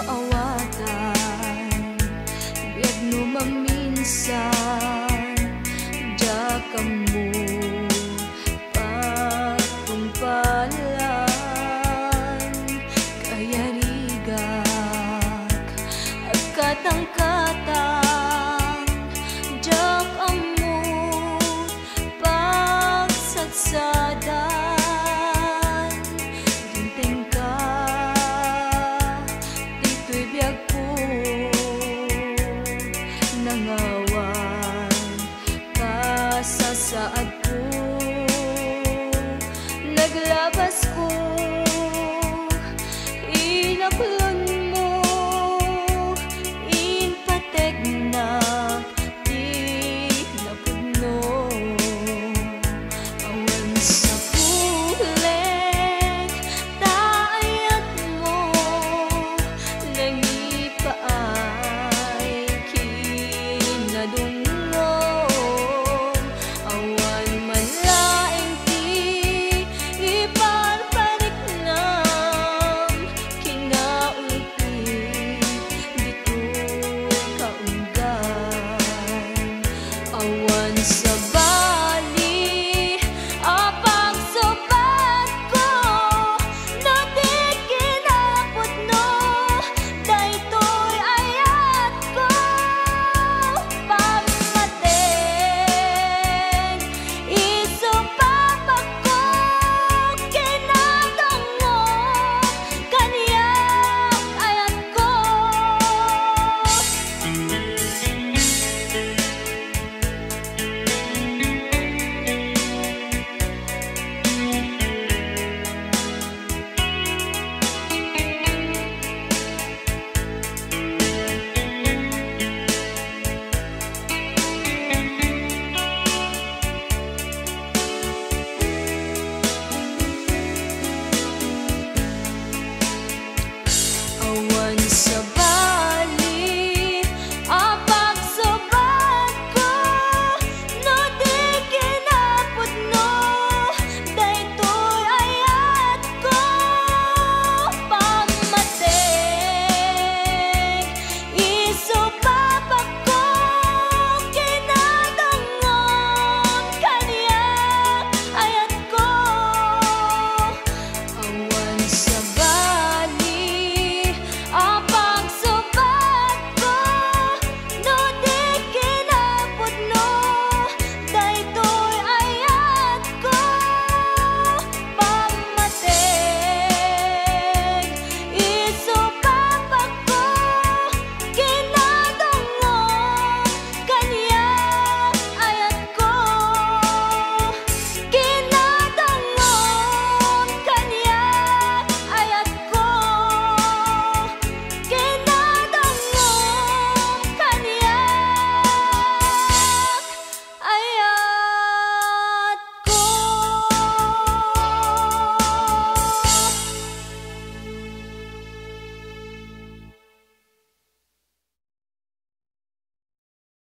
maawatan Biag no maminsan Da ka mo Pagkumpalan Kaya rigak Agkatang